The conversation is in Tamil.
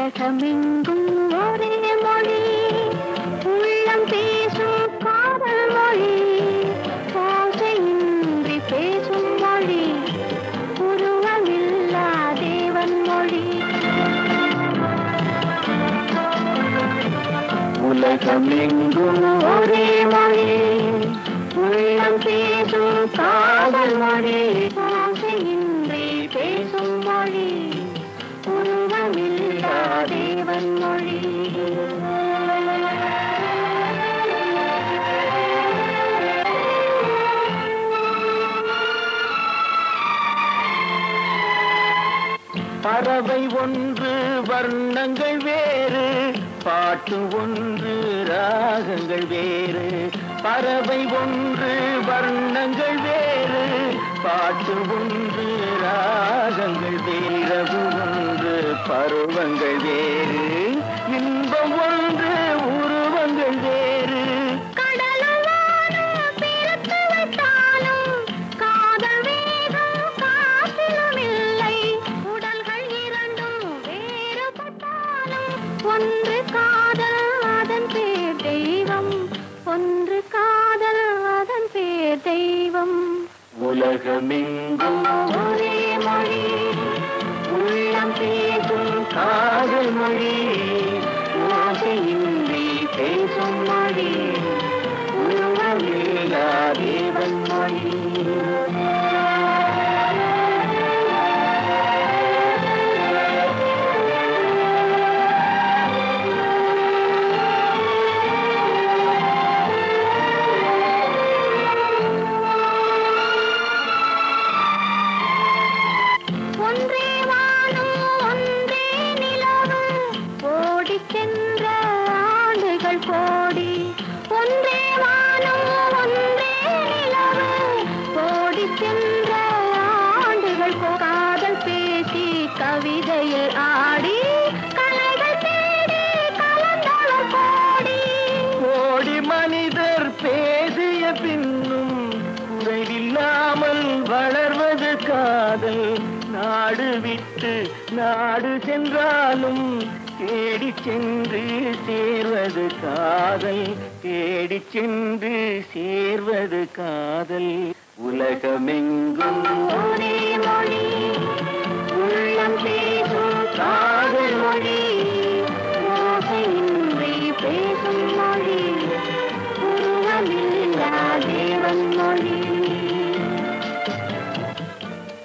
உலகமெங்கும் ஒரே மொழி. உள்ளம் பேசும் காதல் மொழி பாசையின்றி பேசும் மொழி. உருவமில்லா தேவன் மொழி. உலகமெங்கும் ஒரே மொழி. உள்ளம் பேசும் காதல் மொழி பறவை ஒன்று வர்ணங்கள் வேறு பாட்டு ஒன்று ராகங்கள் வேறு. பறவை ஒன்று வர்ணங்கள் வேறு பாட்டு ஒன்று ராகங்கள் வேறு. ஒன்று பருவங்கள் வேறு. இன்பம் ஒன்று ஒன்று காதல் அதன் பேர் தெய்வம். ஒன்று காதல் அதன் பேர் தெய்வம். உலகமெங்கும் ஒரே மொழி. உள்ளம் பேசும் காதல் மொழி. ஓடிச் ஆண்டுகள் கோடி ஒன்றே வானம் ஒன்றே நிலவு. ஓடிச் சென்ற ஆண்டுகள் காதல் பேசி கவிதையில் ஆடி கலைகள் தேடி கலந்தவர் கோடி ஓடி மனிதர் பேசிய பின்னும் குறைவில்லாமல் வளர்வது காதல். நாடு விட்டு நாடு சென்றாலும் தேடி சென்று சேர்வது காதல் தேடி சென்று சேர்வது காதல். உலகமெங்கும் ஒரே மொழி உள்ளம் பேசும் காதல் மொழி பேசும் மொழி தேவன் மொழி.